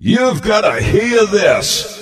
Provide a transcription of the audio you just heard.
You've got to hear this.